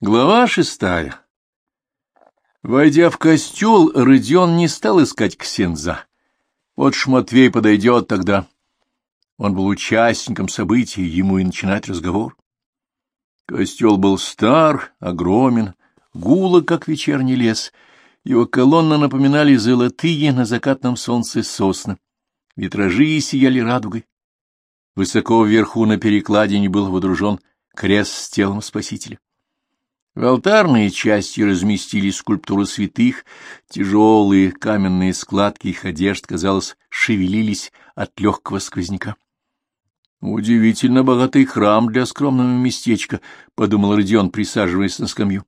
Глава шестая Войдя в костел, Родион не стал искать ксенза. Вот Шматвей подойдет тогда. Он был участником событий, ему и начинать разговор. Костел был стар, огромен, гуло, как вечерний лес. Его колонны напоминали золотые на закатном солнце сосны. Витражи сияли радугой. Высоко вверху на перекладине был водружен крест с телом Спасителя. В алтарной части разместили скульптуры святых, тяжелые каменные складки их одежд, казалось, шевелились от легкого сквозняка. «Удивительно богатый храм для скромного местечка», — подумал Родион, присаживаясь на скамью.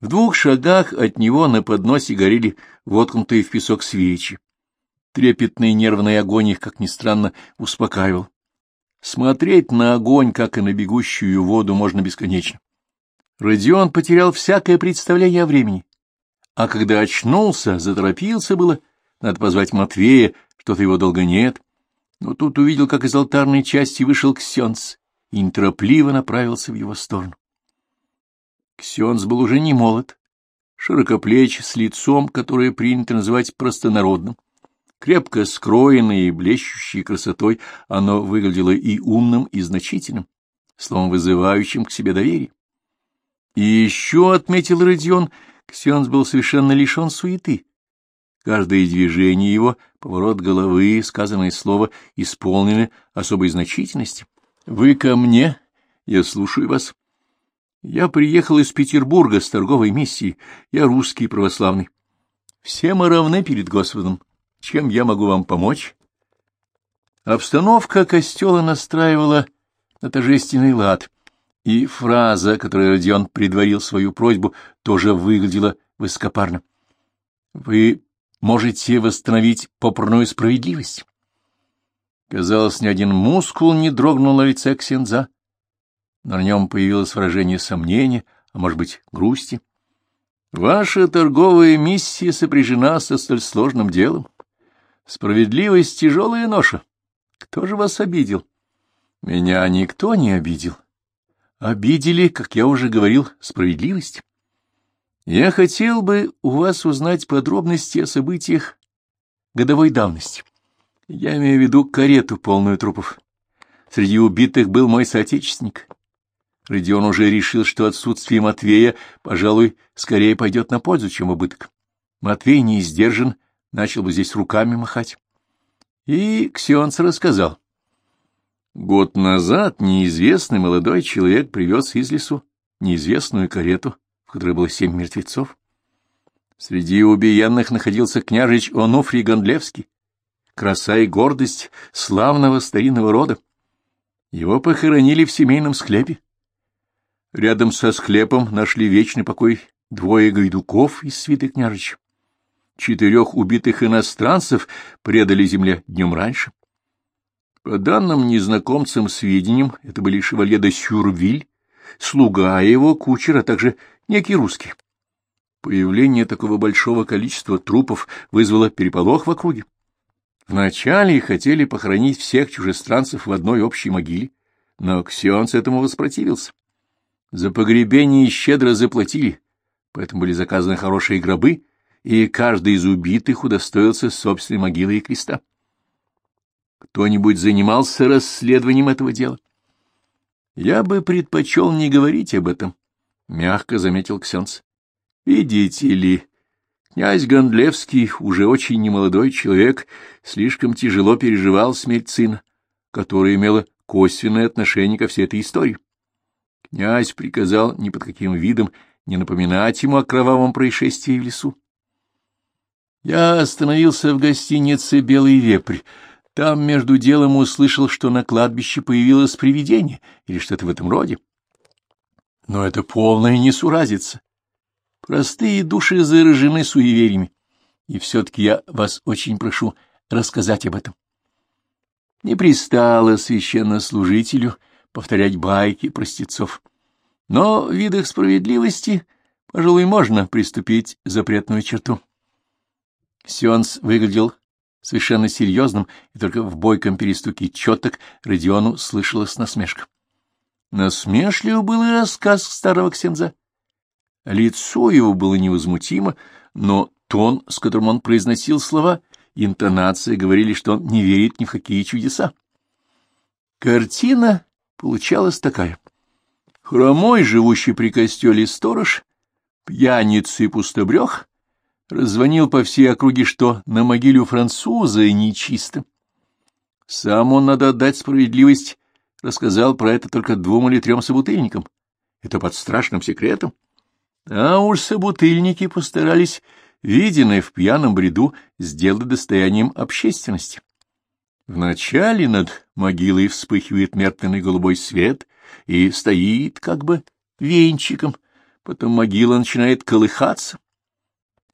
В двух шагах от него на подносе горели воткнутые в песок свечи. Трепетный нервный огонь их, как ни странно, успокаивал. Смотреть на огонь, как и на бегущую воду, можно бесконечно. Родион потерял всякое представление о времени. А когда очнулся, заторопился было, надо позвать Матвея, что-то его долго нет. Но тут увидел, как из алтарной части вышел Ксенц и неторопливо направился в его сторону. Ксенц был уже не молод, широкоплеч, с лицом, которое принято называть простонародным. Крепко скроенное и блещущей красотой, оно выглядело и умным, и значительным, словом, вызывающим к себе доверие. И еще, — отметил Родион, — Ксенс был совершенно лишен суеты. Каждое движение его, поворот головы, сказанное слово исполнены особой значительности. — Вы ко мне? Я слушаю вас. Я приехал из Петербурга с торговой миссией. Я русский православный. Все мы равны перед Господом. Чем я могу вам помочь? Обстановка костела настраивала на торжественный лад — и фраза, которой Родион предварил свою просьбу, тоже выглядела высокопарно. — Вы можете восстановить попорную справедливость? Казалось, ни один мускул не дрогнул на лице Ксенза. На нем появилось выражение сомнения, а может быть, грусти. Ваша торговая миссия сопряжена со столь сложным делом. Справедливость — тяжелая ноша. Кто же вас обидел? Меня никто не обидел. Обидели, как я уже говорил, справедливость. Я хотел бы у вас узнать подробности о событиях годовой давности. Я имею в виду карету, полную трупов. Среди убитых был мой соотечественник. Родион уже решил, что отсутствие Матвея, пожалуй, скорее пойдет на пользу, чем убыток. Матвей не издержан, начал бы здесь руками махать. И Ксионц рассказал, Год назад неизвестный молодой человек привез из лесу неизвестную карету, в которой было семь мертвецов. Среди убиенных находился княжич Онуфрий Гондлевский, краса и гордость славного старинного рода. Его похоронили в семейном склепе. Рядом со склепом нашли вечный покой двое гайдуков из свиты княжича. Четырех убитых иностранцев предали земле днем раньше. По данным незнакомцам сведениям, это были шевалье де Сюрвиль, слуга его, кучер, а также некий русский. Появление такого большого количества трупов вызвало переполох в округе. Вначале хотели похоронить всех чужестранцев в одной общей могиле, но Ксионс этому воспротивился. За погребение щедро заплатили, поэтому были заказаны хорошие гробы, и каждый из убитых удостоился собственной могилы и креста. Кто-нибудь занимался расследованием этого дела? Я бы предпочел не говорить об этом, — мягко заметил Ксенц. Видите ли, князь Гондлевский, уже очень немолодой человек, слишком тяжело переживал смерть сына, которая имела косвенное отношение ко всей этой истории. Князь приказал ни под каким видом не напоминать ему о кровавом происшествии в лесу. Я остановился в гостинице «Белый вепрь», там между делом услышал, что на кладбище появилось привидение или что-то в этом роде. Но это полная несуразица. Простые души заражены суевериями, и все-таки я вас очень прошу рассказать об этом. Не пристало священнослужителю повторять байки простецов, но в видах справедливости, пожалуй, можно приступить запретную черту. Сионс выглядел совершенно серьезным, и только в бойком перестуке четок Родиону слышалась насмешка. Насмешливо был и рассказ старого ксенза. Лицо его было невозмутимо, но тон, с которым он произносил слова, интонация говорили, что он не верит ни в какие чудеса. Картина получалась такая. Хромой, живущий при костеле сторож, пьяница и пустобрех, раззвонил по всей округе, что на могиле француза нечисто. Сам он, надо отдать справедливость, рассказал про это только двум или трем собутыльникам. Это под страшным секретом. А уж собутыльники постарались, виденное в пьяном бреду, сделать достоянием общественности. Вначале над могилой вспыхивает мертвенный голубой свет и стоит как бы венчиком, потом могила начинает колыхаться,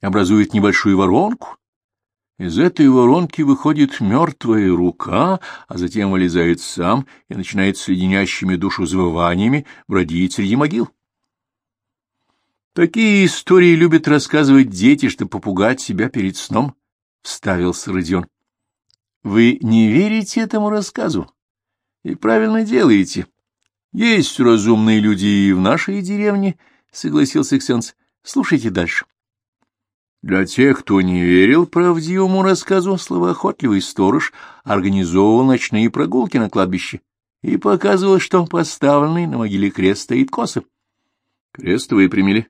образует небольшую воронку. Из этой воронки выходит мертвая рука, а затем вылезает сам и начинает с леденящими душу завываниями бродить среди могил. Такие истории любят рассказывать дети, чтобы попугать себя перед сном, — вставился Родион. — Вы не верите этому рассказу? И правильно делаете. Есть разумные люди и в нашей деревне, — согласился Ксенц. — Слушайте дальше. Для тех, кто не верил правдивому рассказу, словоохотливый сторож организовывал ночные прогулки на кладбище и показывал, что поставленный на могиле крест стоит косо. Крест выпрямили.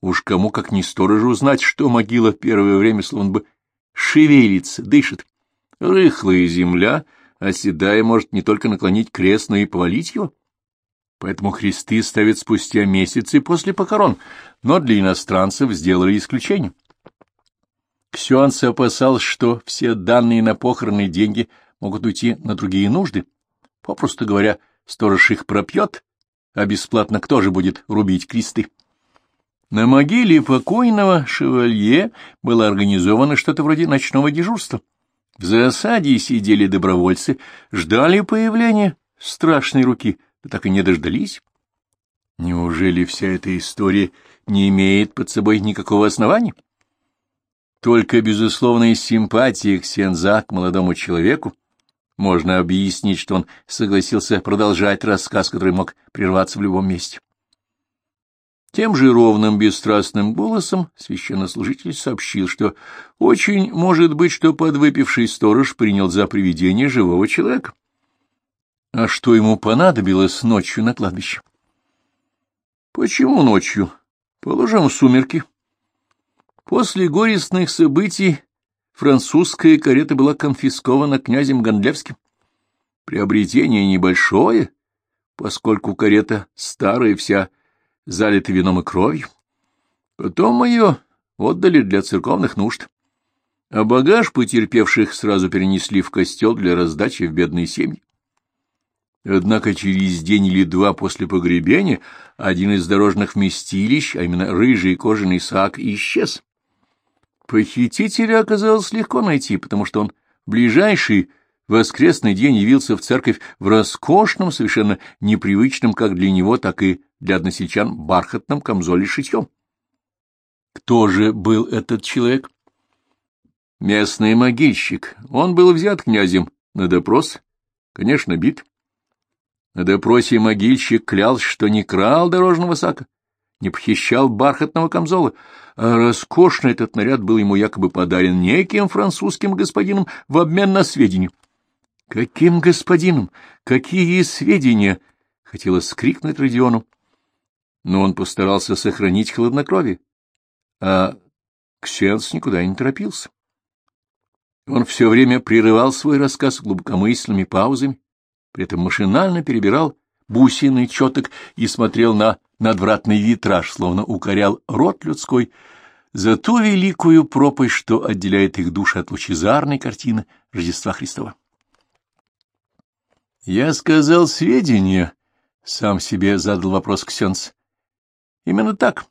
Уж кому, как не сторожу, узнать, что могила первое время словно бы шевелится, дышит. Рыхлая земля, оседая, может не только наклонить крест, но и повалить его. Поэтому кресты ставят спустя месяцы после похорон, но для иностранцев сделали исключение. Ксенц опасался, что все данные на похороны деньги могут уйти на другие нужды. Попросту говоря, сторож их пропьет, а бесплатно кто же будет рубить кресты? На могиле покойного шевалье было организовано что-то вроде ночного дежурства. В засаде сидели добровольцы, ждали появления страшной руки, да так и не дождались. Неужели вся эта история не имеет под собой никакого основания? Только безусловной симпатии Ксенза к молодому человеку можно объяснить, что он согласился продолжать рассказ, который мог прерваться в любом месте. Тем же ровным, бесстрастным голосом священнослужитель сообщил, что очень может быть, что подвыпивший сторож принял за привидение живого человека. А что ему понадобилось ночью на кладбище? Почему ночью? Положим сумерки. После горестных событий французская карета была конфискована князем Гондлевским. Приобретение небольшое, поскольку карета старая вся залиты вином и кровью. Потом ее отдали для церковных нужд, а багаж потерпевших сразу перенесли в костел для раздачи в бедные семьи. Однако через день или два после погребения один из дорожных вместилищ, а именно рыжий кожаный сак, исчез. Похитителя оказалось легко найти, потому что он в ближайший воскресный день явился в церковь в роскошном, совершенно непривычном как для него, так и для односельчан бархатном камзоле шитьем. Кто же был этот человек? Местный могильщик. Он был взят князем на допрос, конечно, бит. На допросе могильщик клялся, что не крал дорожного сака, не похищал бархатного камзола, а роскошный этот наряд был ему якобы подарен неким французским господином в обмен на сведения. Каким господином? Какие сведения? Хотелось скрикнуть Родиону но он постарался сохранить хладнокровие, а Ксенс никуда не торопился. Он все время прерывал свой рассказ глубокомысленными паузами, при этом машинально перебирал бусины четок и смотрел на надвратный витраж, словно укорял рот людской за ту великую пропасть, что отделяет их души от лучезарной картины Рождества Христова. «Я сказал сведения», — сам себе задал вопрос Ксенс. Именно так.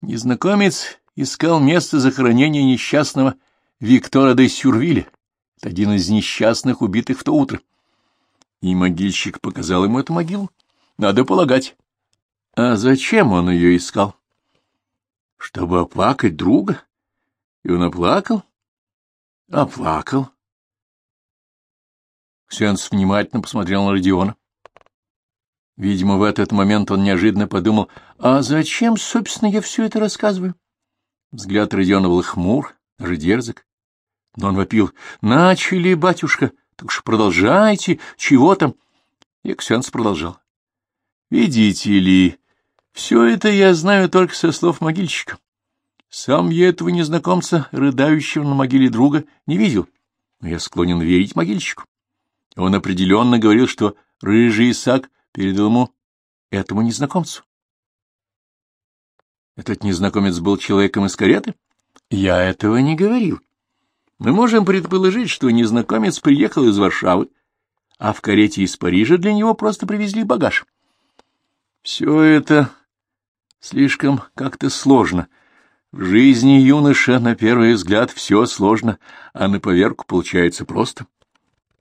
Незнакомец искал место захоронения несчастного Виктора де Сюрвиля, один из несчастных, убитых в то утро. И могильщик показал ему эту могилу. Надо полагать. А зачем он ее искал? Чтобы оплакать друга. И он оплакал? Оплакал. Ксенс внимательно посмотрел на Родиона. Видимо, в этот момент он неожиданно подумал, а зачем, собственно, я все это рассказываю? Взгляд Родиона был хмур, даже дерзок. Но он вопил, начали, батюшка, так уж продолжайте, чего там? И Ксенс продолжал. Видите ли, все это я знаю только со слов могильщика. Сам я этого незнакомца, рыдающего на могиле друга, не видел, но я склонен верить могильщику. Он определенно говорил, что рыжий Исаак передал ему этому незнакомцу. Этот незнакомец был человеком из кареты? Я этого не говорил. Мы можем предположить, что незнакомец приехал из Варшавы, а в карете из Парижа для него просто привезли багаж. Все это слишком как-то сложно. В жизни юноша, на первый взгляд, все сложно, а на поверку получается просто.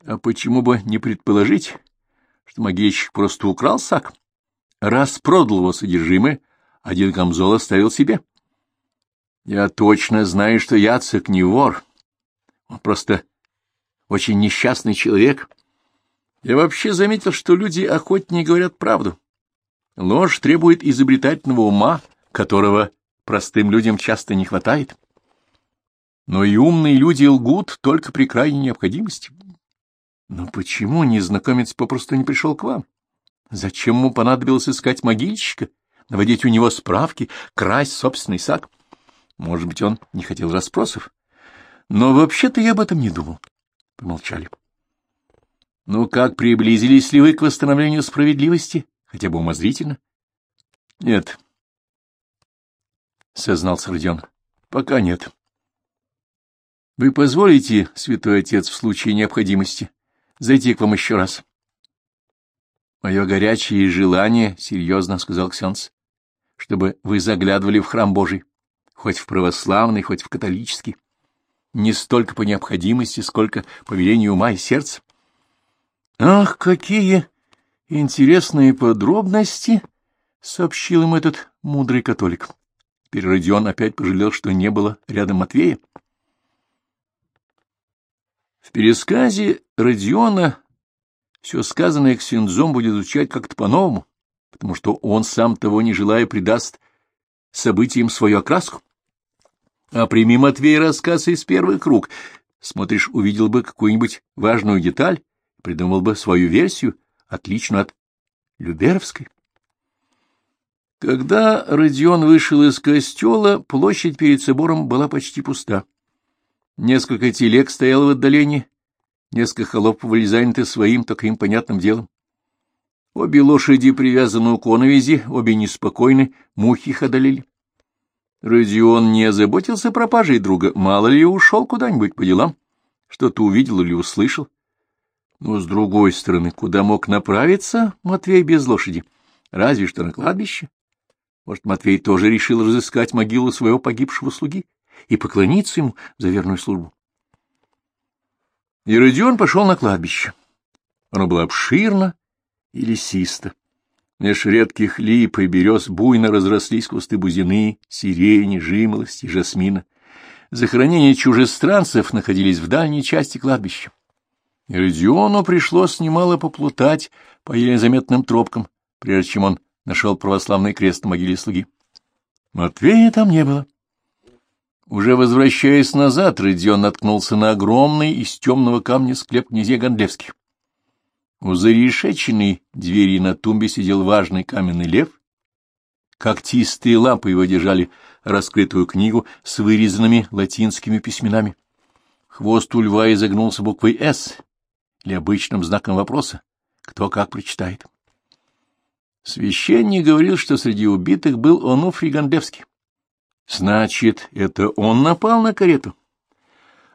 А почему бы не предположить, что могильщик просто украл сак, распродал его содержимое, один камзол оставил себе? Я точно знаю, что Яцек не вор. Он просто очень несчастный человек. Я вообще заметил, что люди охотнее говорят правду. Ложь требует изобретательного ума, которого простым людям часто не хватает. Но и умные люди лгут только при крайней необходимости. Но почему незнакомец попросту не пришел к вам? Зачем ему понадобилось искать могильщика, наводить у него справки, красть собственный сак? Может быть, он не хотел расспросов? Но вообще-то я об этом не думал. Помолчали. Ну как, приблизились ли вы к восстановлению справедливости? Хотя бы умозрительно? — Нет, — сознался Родион. — Пока нет. — Вы позволите, святой отец, в случае необходимости, зайти к вам еще раз? — Мое горячее желание, — серьезно сказал Ксенц, — чтобы вы заглядывали в храм Божий, хоть в православный, хоть в католический, не столько по необходимости, сколько по велению ума и сердца. — Ах, какие Интересные подробности, — сообщил им этот мудрый католик. Теперь опять пожалел, что не было рядом Матвея. В пересказе Родиона все сказанное Ксензом будет звучать как-то по-новому, потому что он, сам того не желая, придаст событиям свою окраску. А прими, Матвей, рассказ из первых рук. Смотришь, увидел бы какую-нибудь важную деталь, придумал бы свою версию, отлично от Люберовской. Когда Родион вышел из костела, площадь перед собором была почти пуста. Несколько телег стояло в отдалении, несколько холопов были заняты своим, только им понятным делом. Обе лошади привязаны у коновизи, обе неспокойны, мухи их одолели. Родион не озаботился пропажей друга, мало ли ушел куда-нибудь по делам, что-то увидел или услышал. Но, с другой стороны, куда мог направиться Матвей без лошади? Разве что на кладбище. Может, Матвей тоже решил разыскать могилу своего погибшего слуги и поклониться ему за верную службу. И Родион пошел на кладбище. Оно было обширно и лесисто. Меж редких лип и берез буйно разрослись кусты бузины, сирени, жимолости, жасмина. Захоронения чужестранцев находились в дальней части кладбища. И Родиону пришлось немало поплутать по еле заметным тропкам, прежде чем он нашел православный крест на могиле слуги. Матвея там не было. Уже возвращаясь назад, Родион наткнулся на огромный из темного камня склеп князей Гондлевских. У зарешеченной двери на тумбе сидел важный каменный лев. Когтистые лапы его держали раскрытую книгу с вырезанными латинскими письменами. Хвост у льва изогнулся буквой «С», или обычным знаком вопроса, кто как прочитает. Священник говорил, что среди убитых был Онуфрий Гондлевский. Значит, это он напал на карету.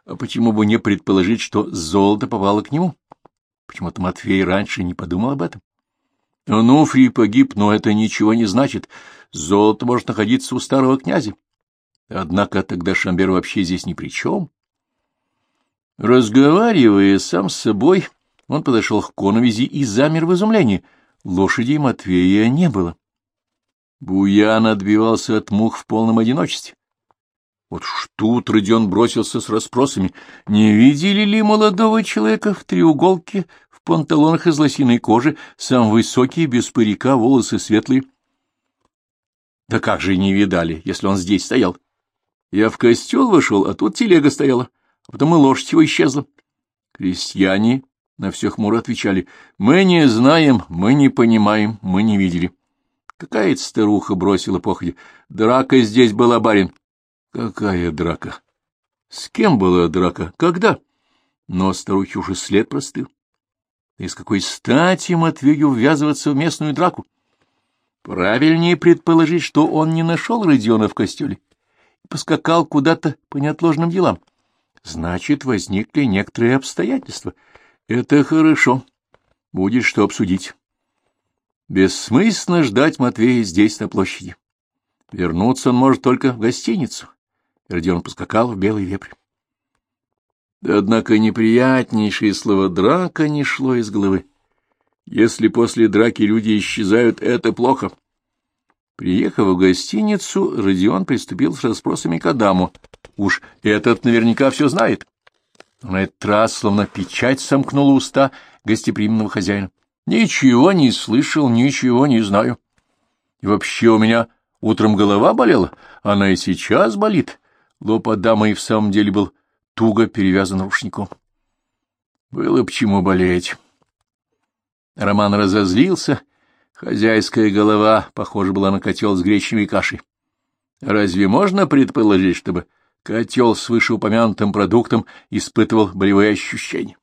А почему бы не предположить, что золото попало к нему? Почему-то Матвей раньше не подумал об этом. Онуфрий погиб, но это ничего не значит. Золото может находиться у старого князя. Однако тогда Шамбер вообще здесь ни при чем. Разговаривая сам с собой, он подошел к коновизи и замер в изумлении. Лошади Матвея не было. Буян отбивался от мух в полном одиночестве. Вот что Родион бросился с расспросами. Не видели ли молодого человека в треуголке в панталонах из лосиной кожи, сам высокий, без парика, волосы светлые. Да как же не видали, если он здесь стоял? Я в костел вошел, а тут телега стояла, а потом и лошадь его исчезла. Крестьяне на все хмуро отвечали. Мы не знаем, мы не понимаем, мы не видели. Какая-то старуха бросила походе. Драка здесь была, барин. Какая драка? С кем была драка? Когда? Но старухи уже след простыл. И с какой стати Матвею ввязываться в местную драку? Правильнее предположить, что он не нашел Родиона в костеле и поскакал куда-то по неотложным делам. Значит, возникли некоторые обстоятельства. Это хорошо. Будет что обсудить. Бессмысленно ждать Матвея здесь, на площади. Вернуться он может только в гостиницу. Родион поскакал в белый вепрь. Однако неприятнейшее слово «драка» не шло из головы. Если после драки люди исчезают, это плохо. Приехав в гостиницу, Родион приступил с расспросами к Адаму. Уж этот наверняка все знает. На этот раз словно печать сомкнула уста гостеприимного хозяина. Ничего не слышал, ничего не знаю. И вообще у меня утром голова болела, она и сейчас болит. Лоб Адама и в самом деле был туго перевязан рушником. Было почему болеть. Роман разозлился, хозяйская голова похожа была на котел с гречневой кашей. Разве можно предположить, чтобы котел с вышеупомянутым продуктом испытывал болевые ощущения?